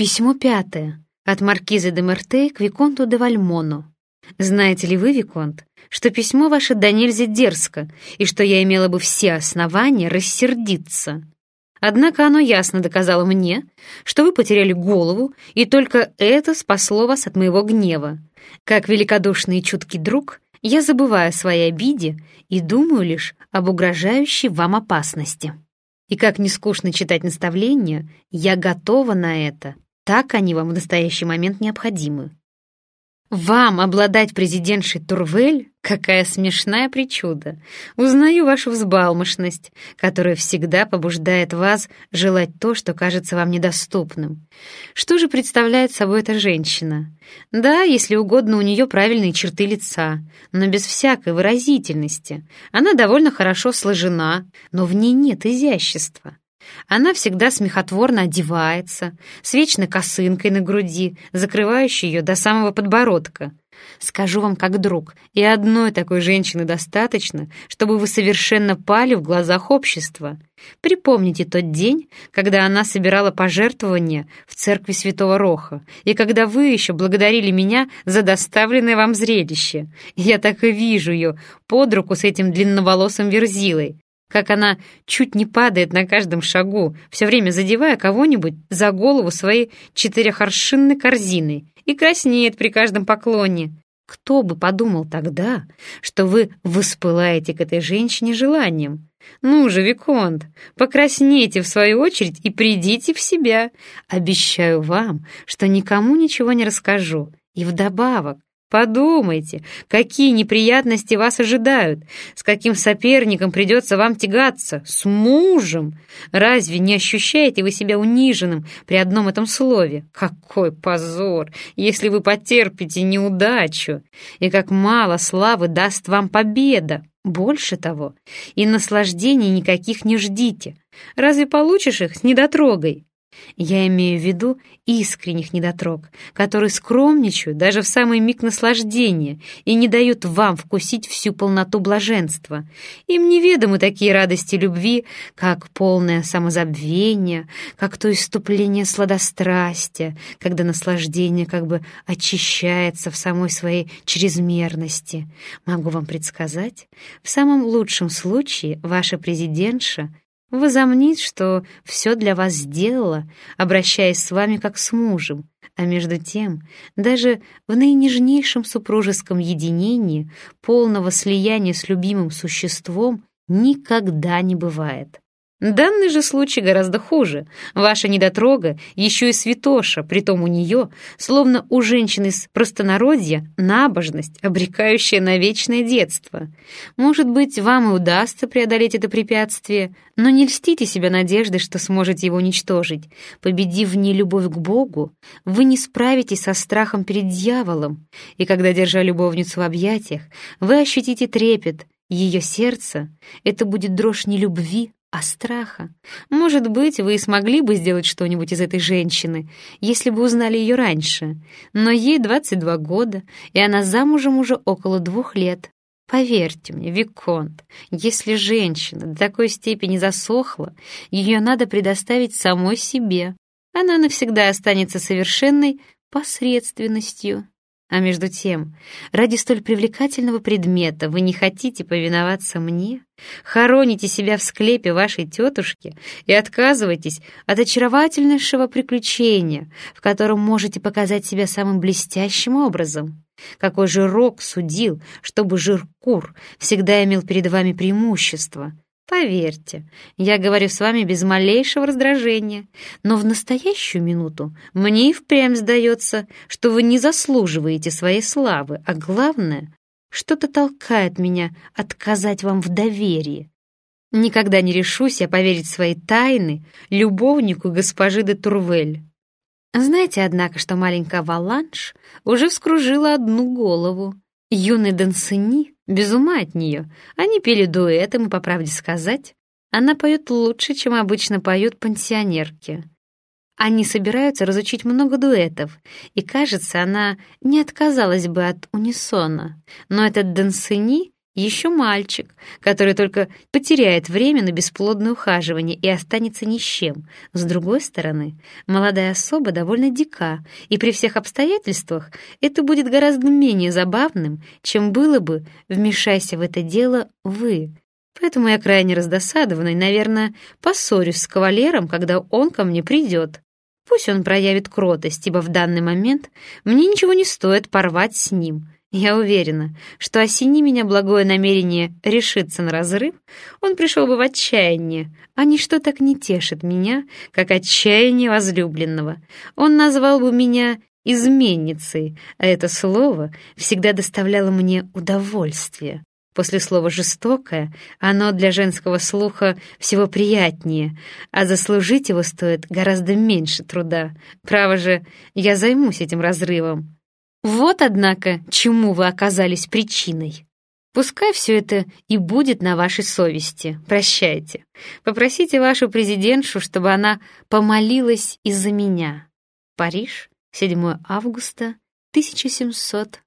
Письмо пятое. От маркизы де Мертей к Виконту де Вальмону. Знаете ли вы, Виконт, что письмо ваше до нельзя дерзко, и что я имела бы все основания рассердиться? Однако оно ясно доказало мне, что вы потеряли голову, и только это спасло вас от моего гнева. Как великодушный и чуткий друг, я забываю о своей обиде и думаю лишь об угрожающей вам опасности. И как не скучно читать наставления, я готова на это. Так они вам в настоящий момент необходимы. Вам обладать президентшей Турвель? Какая смешная причуда. Узнаю вашу взбалмошность, которая всегда побуждает вас желать то, что кажется вам недоступным. Что же представляет собой эта женщина? Да, если угодно, у нее правильные черты лица, но без всякой выразительности. Она довольно хорошо сложена, но в ней нет изящества. Она всегда смехотворно одевается, с вечной косынкой на груди, закрывающей ее до самого подбородка. Скажу вам как друг, и одной такой женщины достаточно, чтобы вы совершенно пали в глазах общества. Припомните тот день, когда она собирала пожертвования в церкви Святого Роха, и когда вы еще благодарили меня за доставленное вам зрелище. Я так и вижу ее под руку с этим длинноволосым верзилой, как она чуть не падает на каждом шагу, все время задевая кого-нибудь за голову своей четырехоршинной корзиной и краснеет при каждом поклоне. Кто бы подумал тогда, что вы воспылаете к этой женщине желанием? Ну же, Виконт, покраснейте в свою очередь и придите в себя. Обещаю вам, что никому ничего не расскажу. И вдобавок, Подумайте, какие неприятности вас ожидают, с каким соперником придется вам тягаться, с мужем. Разве не ощущаете вы себя униженным при одном этом слове? Какой позор, если вы потерпите неудачу! И как мало славы даст вам победа! Больше того, и наслаждений никаких не ждите. Разве получишь их с недотрогой? Я имею в виду искренних недотрог, которые скромничают даже в самый миг наслаждения и не дают вам вкусить всю полноту блаженства. Им неведомы такие радости любви, как полное самозабвение, как то иступление сладострастия, когда наслаждение как бы очищается в самой своей чрезмерности. Могу вам предсказать, в самом лучшем случае ваша президентша возомнит, что все для вас сделала, обращаясь с вами как с мужем, а между тем, даже в наинежнейшем супружеском единении полного слияния с любимым существом никогда не бывает. Данный же случай гораздо хуже. Ваша недотрога еще и святоша, притом у нее, словно у женщины из простонародья, набожность, обрекающая на вечное детство. Может быть, вам и удастся преодолеть это препятствие, но не льстите себя надеждой, что сможете его уничтожить. Победив в ней любовь к Богу, вы не справитесь со страхом перед дьяволом, и когда, держа любовницу в объятиях, вы ощутите трепет, ее сердце — это будет дрожь не любви, а страха. Может быть, вы и смогли бы сделать что-нибудь из этой женщины, если бы узнали ее раньше. Но ей 22 года, и она замужем уже около двух лет. Поверьте мне, Виконт, если женщина до такой степени засохла, ее надо предоставить самой себе. Она навсегда останется совершенной посредственностью. А между тем, ради столь привлекательного предмета вы не хотите повиноваться мне, хороните себя в склепе вашей тетушки и отказываетесь от очаровательнейшего приключения, в котором можете показать себя самым блестящим образом. Какой же рок судил, чтобы Жиркур всегда имел перед вами преимущество — Поверьте, я говорю с вами без малейшего раздражения, но в настоящую минуту мне и впрямь сдается, что вы не заслуживаете своей славы, а главное, что-то толкает меня отказать вам в доверии. Никогда не решусь я поверить свои тайны любовнику госпожи де Турвель. Знаете, однако, что маленькая Валанш уже вскружила одну голову. Юный Дансини без ума от нее. Они пели дуэтом, и, по правде сказать, она поет лучше, чем обычно поют пансионерки. Они собираются разучить много дуэтов, и, кажется, она не отказалась бы от унисона. Но этот Дансини Еще мальчик, который только потеряет время на бесплодное ухаживание и останется ни с чем. С другой стороны, молодая особа довольно дика, и при всех обстоятельствах это будет гораздо менее забавным, чем было бы, вмешайся в это дело вы. Поэтому я крайне раздосадована и, наверное, поссорюсь с кавалером, когда он ко мне придет. Пусть он проявит кротость, ибо в данный момент мне ничего не стоит порвать с ним — я уверена, что осени меня благое намерение решиться на разрыв, он пришел бы в отчаяние, а ничто так не тешит меня, как отчаяние возлюбленного. Он назвал бы меня изменницей, а это слово всегда доставляло мне удовольствие. После слова «жестокое» оно для женского слуха всего приятнее, а заслужить его стоит гораздо меньше труда. Право же, я займусь этим разрывом. Вот, однако, чему вы оказались причиной. Пускай все это и будет на вашей совести. Прощайте. Попросите вашу президентшу, чтобы она помолилась из-за меня. Париж, 7 августа 1700